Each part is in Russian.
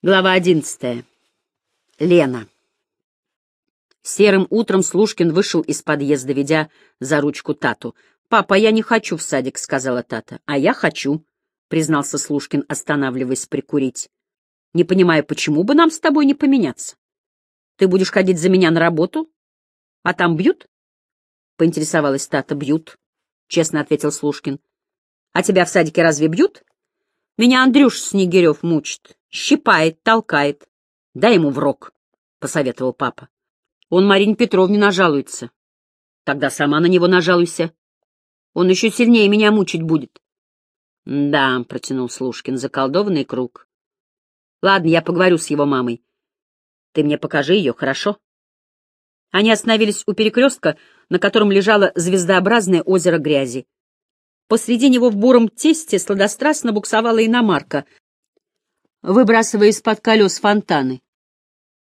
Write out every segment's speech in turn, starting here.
Глава одиннадцатая. Лена. Серым утром Слушкин вышел из подъезда, ведя за ручку Тату. «Папа, я не хочу в садик», — сказала Тата. «А я хочу», — признался Слушкин, останавливаясь прикурить. «Не понимаю, почему бы нам с тобой не поменяться? Ты будешь ходить за меня на работу? А там бьют?» — поинтересовалась Тата. «Бьют», — честно ответил Слушкин. «А тебя в садике разве бьют?» «Меня Андрюш Снегирев мучит». Щипает, толкает. Дай ему в рог, — посоветовал папа. Он Марине Петровне нажалуется. Тогда сама на него нажалуйся. Он еще сильнее меня мучить будет. — Да, — протянул Слушкин, — заколдованный круг. — Ладно, я поговорю с его мамой. Ты мне покажи ее, хорошо? Они остановились у перекрестка, на котором лежало звездообразное озеро грязи. Посреди него в буром тесте сладострастно буксовала иномарка, выбрасывая из-под колес фонтаны.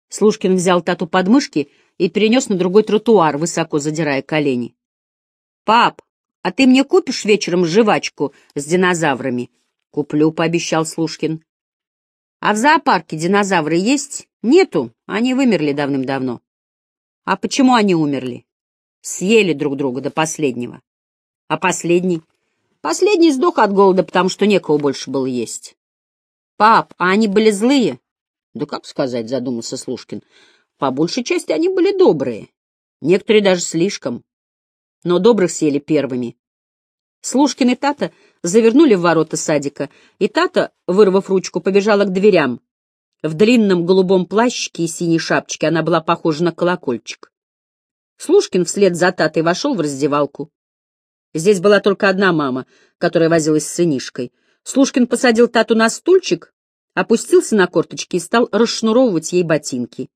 Слушкин взял Тату под мышки и перенес на другой тротуар, высоко задирая колени. — Пап, а ты мне купишь вечером жвачку с динозаврами? — Куплю, — пообещал Слушкин. — А в зоопарке динозавры есть? Нету, они вымерли давным-давно. — А почему они умерли? — Съели друг друга до последнего. — А последний? — Последний сдох от голода, потому что некого больше было есть. «Пап, а они были злые?» «Да как сказать», — задумался Слушкин. «По большей части они были добрые. Некоторые даже слишком. Но добрых съели первыми». Слушкин и Тата завернули в ворота садика, и Тата, вырвав ручку, побежала к дверям. В длинном голубом плащике и синей шапочке она была похожа на колокольчик. Слушкин вслед за Татой вошел в раздевалку. Здесь была только одна мама, которая возилась с сынишкой — Слушкин посадил Тату на стульчик, опустился на корточки и стал расшнуровывать ей ботинки.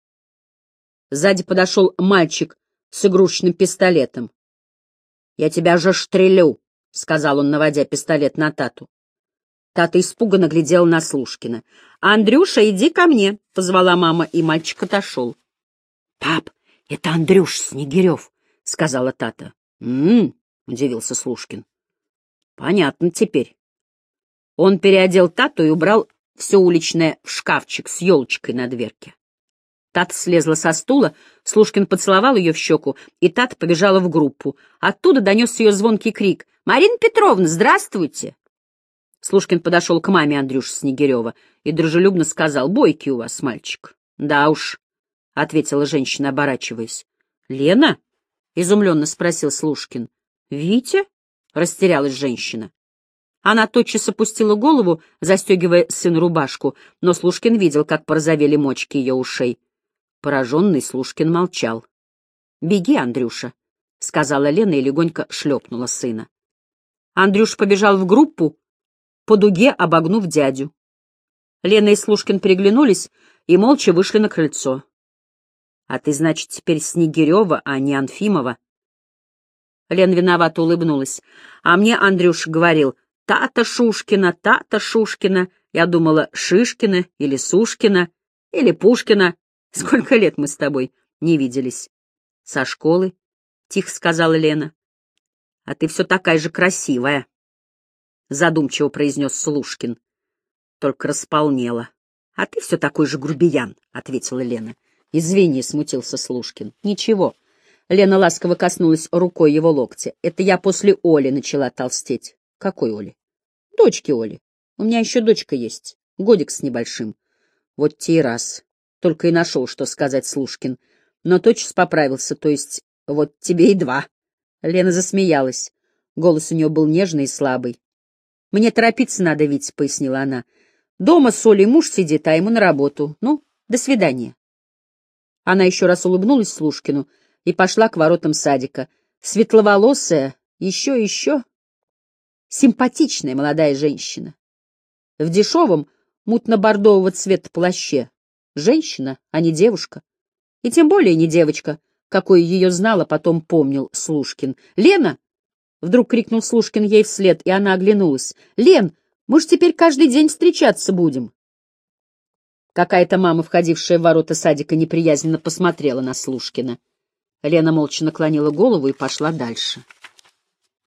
Сзади подошел мальчик с игрушечным пистолетом. — Я тебя же штрелю, — сказал он, наводя пистолет на Тату. Тата испуганно глядела на Слушкина. — Андрюша, иди ко мне, — позвала мама, и мальчик отошел. — Пап, это Андрюш Снегирев, — сказала Тата. — М-м, — удивился Слушкин. — Понятно теперь. Он переодел Тату и убрал все уличное в шкафчик с елочкой на дверке. Тата слезла со стула, Слушкин поцеловал ее в щеку, и Тата побежала в группу. Оттуда донес ее звонкий крик. «Марина Петровна, здравствуйте!» Слушкин подошел к маме Андрюши Снегирева и дружелюбно сказал, «Бойкий у вас мальчик». «Да уж», — ответила женщина, оборачиваясь. «Лена?» — изумленно спросил Слушкин. «Витя?» — растерялась женщина. Она тотчас опустила голову, застегивая сыну рубашку, но Слушкин видел, как порозовели мочки ее ушей. Пораженный Слушкин молчал. — Беги, Андрюша, — сказала Лена и легонько шлепнула сына. Андрюш побежал в группу, по дуге обогнув дядю. Лена и Слушкин переглянулись и молча вышли на крыльцо. — А ты, значит, теперь Снегирева, а не Анфимова? Лена виновато улыбнулась. — А мне Андрюш говорил, Тата Шушкина, Тата Шушкина. Я думала, Шишкина или Сушкина или Пушкина. Сколько лет мы с тобой не виделись? Со школы, — тихо сказала Лена. А ты все такая же красивая, — задумчиво произнес Слушкин. Только располнела. А ты все такой же грубиян, — ответила Лена. Извини, — смутился Слушкин. Ничего. Лена ласково коснулась рукой его локтя. Это я после Оли начала толстеть. Какой Оли? Дочки Оли. У меня еще дочка есть. Годик с небольшим. Вот те и раз. Только и нашел, что сказать Слушкин. Но тотчас поправился, то есть вот тебе и два. Лена засмеялась. Голос у нее был нежный и слабый. «Мне торопиться надо, Вить», — пояснила она. «Дома с Олей муж сидит, а ему на работу. Ну, до свидания». Она еще раз улыбнулась Слушкину и пошла к воротам садика. Светловолосая, еще-еще, симпатичная молодая женщина. В дешевом, мутно-бордового цвета плаще. Женщина, а не девушка. И тем более не девочка, какой ее знала, потом помнил Слушкин. «Лена!» — вдруг крикнул Слушкин ей вслед, и она оглянулась. «Лен, мы ж теперь каждый день встречаться будем!» Какая-то мама, входившая в ворота садика, неприязненно посмотрела на Слушкина. Лена молча наклонила голову и пошла дальше.